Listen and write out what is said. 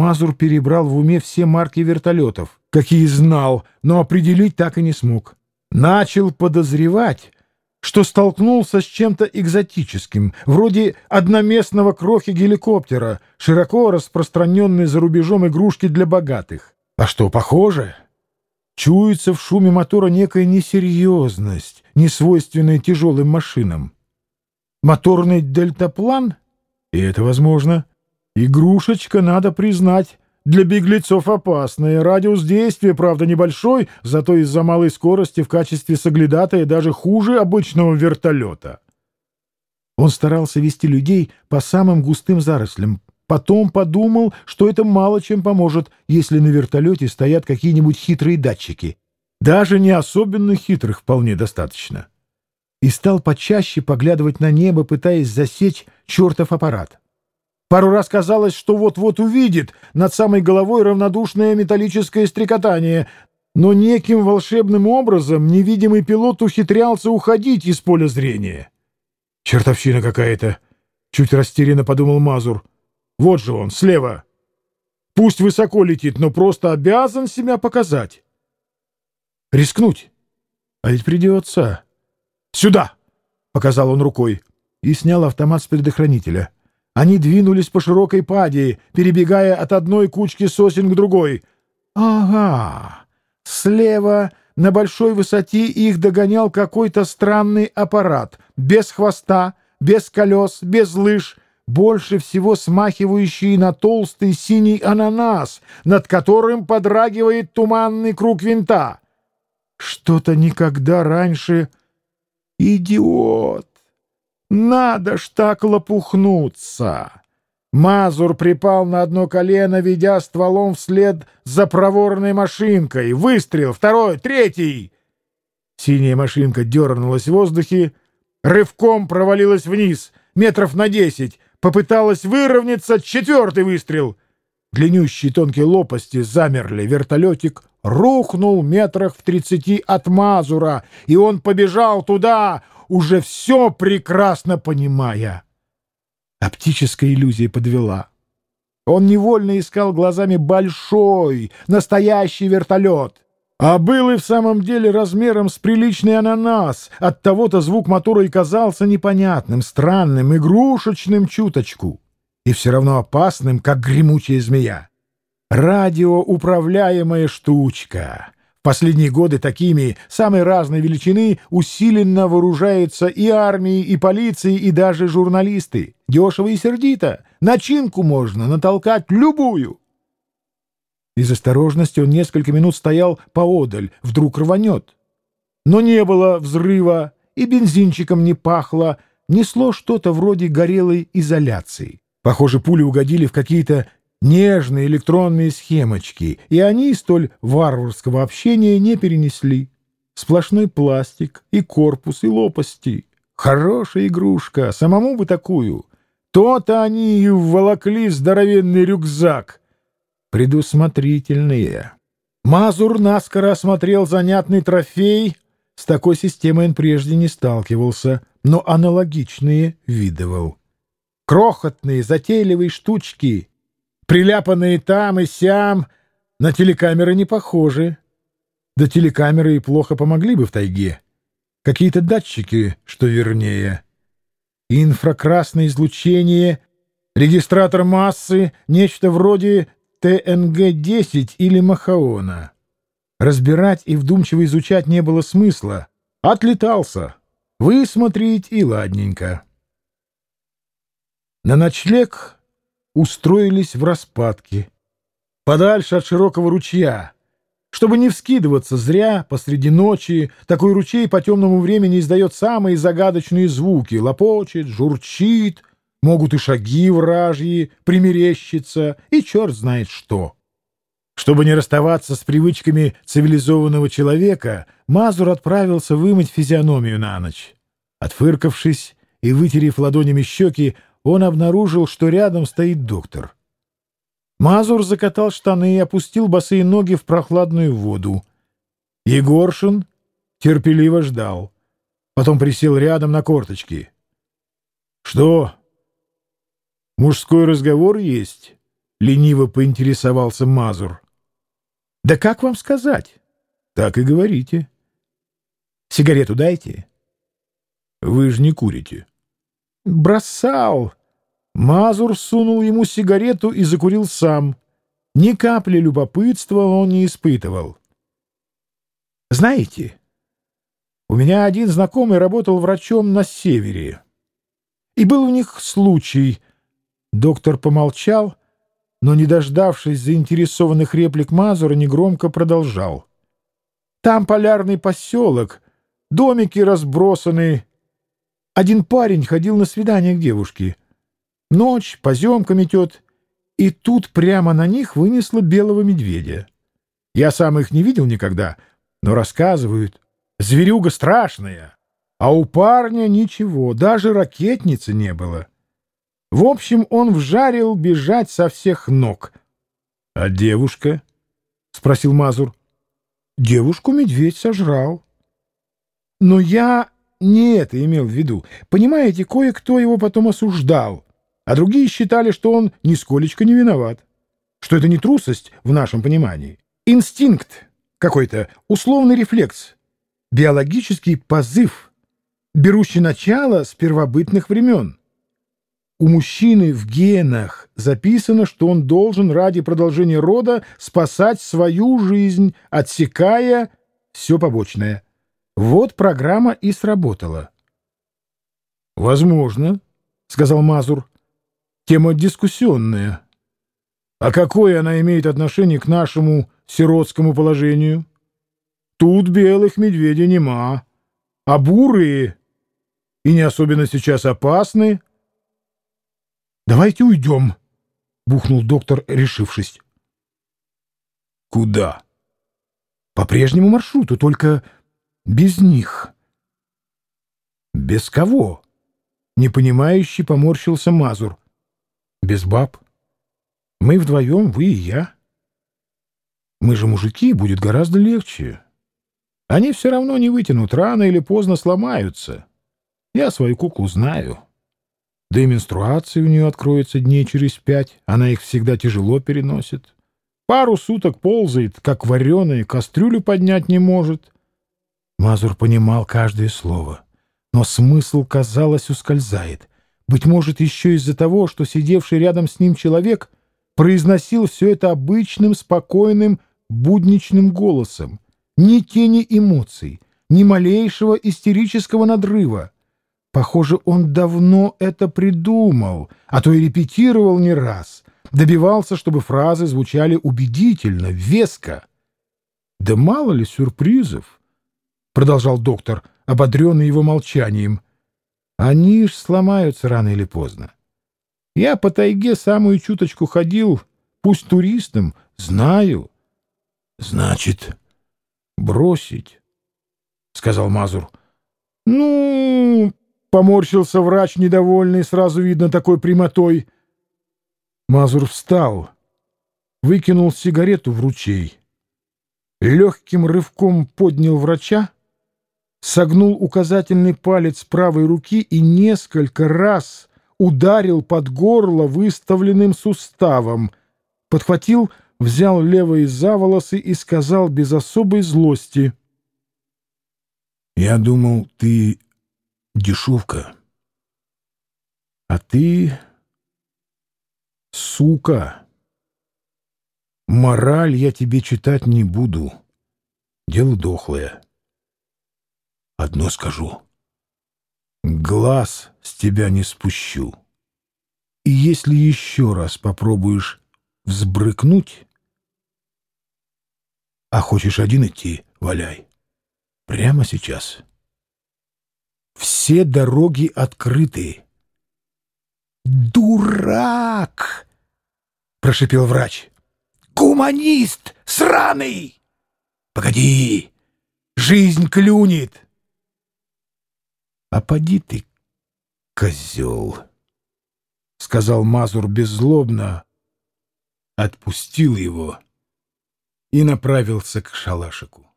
Мазур перебрал в уме все марки вертолетов, какие знал, но определить так и не смог. Начал подозревать, что столкнулся с чем-то экзотическим, вроде одноместного крохи-геликоптера, широко распространенной за рубежом игрушки для богатых. А что, похоже? Чуется в шуме мотора некая несерьезность, несвойственная тяжелым машинам. Моторный дельтаплан? И это возможно. Игрушечка, надо признать, для беглецов опасная. Радиус действия, правда, небольшой, зато из-за малой скорости в качестве соглядатая даже хуже обычного вертолета. Он старался вести людей по самым густым зарослям. Потом подумал, что это мало чем поможет, если на вертолете стоят какие-нибудь хитрые датчики. Даже не особенно хитрых вполне достаточно. И стал почаще поглядывать на небо, пытаясь засечь чертов аппарат. Пару раз казалось, что вот-вот увидит над самой головой равнодушное металлическое стрекотание, но неким волшебным образом невидимый пилот ухитрялся уходить из поля зрения. «Чертовщина какая-то!» — чуть растерянно подумал Мазур. «Вот же он, слева! Пусть высоко летит, но просто обязан себя показать. Рискнуть? А ведь придется. Сюда!» — показал он рукой и снял автомат с предохранителя. Они двинулись по широкой паде, перебегая от одной кучки сосен к другой. Ага, слева на большой высоте их догонял какой-то странный аппарат, без хвоста, без колес, без лыж, больше всего смахивающий на толстый синий ананас, над которым подрагивает туманный круг винта. Что-то никогда раньше... Идиот! Надо ж так лопухнуться! Мазур припал на одно колено, ведя стволом вслед за проворной машинкой. Выстрел, второй, третий! Синяя машинка дернулась в воздухе, рывком провалилась вниз, метров на десять, попыталась выровняться, четвертый выстрел. Длиннющие тонкие лопасти замерли, вертолетик рухнул метрах в тридцати от Мазура, и он побежал туда, уже все прекрасно понимая. Оптическая иллюзия подвела. Он невольно искал глазами большой, настоящий вертолет. А был и в самом деле размером с приличный ананас. От того-то звук мотора и казался непонятным, странным, игрушечным чуточку. И все равно опасным, как гремучая змея. Радиоуправляемая штучка. Последние годы такими самой разной величины усиленно вооружаются и армии, и полиции, и даже журналисты. Дешево и сердито. Начинку можно натолкать любую. Из осторожности он несколько минут стоял поодаль, вдруг рванет. Но не было взрыва, и бензинчиком не пахло, несло что-то вроде горелой изоляции. Похоже, пули угодили в какие-то нежные электронные схемочки, и они столь варварского общения не перенесли. Сплошной пластик, и корпус, и лопасти. Хорошая игрушка, самому бы такую. То-то они и вволокли здоровенный рюкзак. Предусмотрительные. Мазур наскоро осмотрел занятный трофей. С такой системой он прежде не сталкивался, но аналогичные видывал. Крохотные, затейливые штучки — приляпанные там и сям, на телекамеры не похожи. Да телекамеры и плохо помогли бы в тайге. Какие-то датчики, что вернее. Инфракрасное излучение, регистратор массы, нечто вроде ТНГ-10 или Махаона. Разбирать и вдумчиво изучать не было смысла. Отлетался. Высмотреть и ладненько. На ночлег устроились в распадке, подальше от широкого ручья, чтобы не вскидываться зря посреди ночи. Такой ручей по темному времени издает самые загадочные звуки, лопочет, журчит, могут и шаги вражьи примерещиться, и черт знает что. Чтобы не расставаться с привычками цивилизованного человека, Мазур отправился вымыть физиономию на ночь. Отфыркавшись и вытерев ладонями щеки, он обнаружил, что рядом стоит доктор. Мазур закатал штаны и опустил босые ноги в прохладную воду. Егоршин терпеливо ждал. Потом присел рядом на корточки. — Что? Мужской разговор есть? — лениво поинтересовался Мазур. «Да как вам сказать?» «Так и говорите». «Сигарету дайте». «Вы же не курите». «Бросал». Мазур сунул ему сигарету и закурил сам. Ни капли любопытства он не испытывал. «Знаете, у меня один знакомый работал врачом на севере. И был у них случай...» Доктор помолчал, но, не дождавшись заинтересованных реплик Мазура, негромко продолжал. «Там полярный поселок, домики разбросаны. Один парень ходил на свидание к девушке. Ночь, поземка метет, и тут прямо на них вынесло белого медведя. Я сам их не видел никогда, но рассказывают. Зверюга страшная, а у парня ничего, даже ракетницы не было. В общем, он вжарил бежать со всех ног. — А девушка? — спросил Мазур. — Девушку медведь сожрал. Но я не это имел в виду. Понимаете, кое-кто его потом осуждал, а другие считали, что он нисколечко не виноват. Что это не трусость в нашем понимании. Инстинкт какой-то, условный рефлекс, биологический позыв, берущий начало с первобытных времен. У мужчины в генах записано, что он должен ради продолжения рода спасать свою жизнь, отсекая все побочное. Вот программа и сработала. «Возможно», — сказал Мазур. «Тема дискуссионная. А какое она имеет отношение к нашему сиротскому положению? Тут белых медведей нема, а бурые и не особенно сейчас опасны — «Давайте уйдем», — бухнул доктор, решившись. «Куда?» «По прежнему маршруту, только без них». «Без кого?» — непонимающе поморщился Мазур. «Без баб. Мы вдвоем, вы и я. Мы же мужики, будет гораздо легче. Они все равно не вытянут, рано или поздно сломаются. Я свою куклу знаю». Да и менструация у нее откроется дней через пять, она их всегда тяжело переносит. Пару суток ползает, как вареная, кастрюлю поднять не может. Мазур понимал каждое слово, но смысл, казалось, ускользает. Быть может, еще из-за того, что сидевший рядом с ним человек произносил все это обычным, спокойным, будничным голосом. Ни тени эмоций, ни малейшего истерического надрыва. Похоже, он давно это придумал, а то и репетировал не раз. Добивался, чтобы фразы звучали убедительно, веско. «Да мало ли сюрпризов», — продолжал доктор, ободренный его молчанием. «Они ж сломаются рано или поздно. Я по тайге самую чуточку ходил, пусть туристом, знаю». «Значит, бросить», — сказал Мазур. «Ну, Поморщился врач, недовольный, сразу видно такой прямотой. Мазур встал, выкинул сигарету в ручей, легким рывком поднял врача, согнул указательный палец правой руки и несколько раз ударил под горло выставленным суставом, подхватил, взял левые за волосы и сказал без особой злости. «Я думал, ты дешевка. А ты... сука. Мораль я тебе читать не буду. Дело дохлое. Одно скажу. Глаз с тебя не спущу. И если еще раз попробуешь взбрыкнуть, а хочешь один идти, валяй. Прямо сейчас. Все дороги открыты. «Дурак!» — прошипел врач. «Гуманист сраный! Погоди, жизнь клюнет!» «А поди ты, козел!» — сказал Мазур беззлобно, отпустил его и направился к шалашику.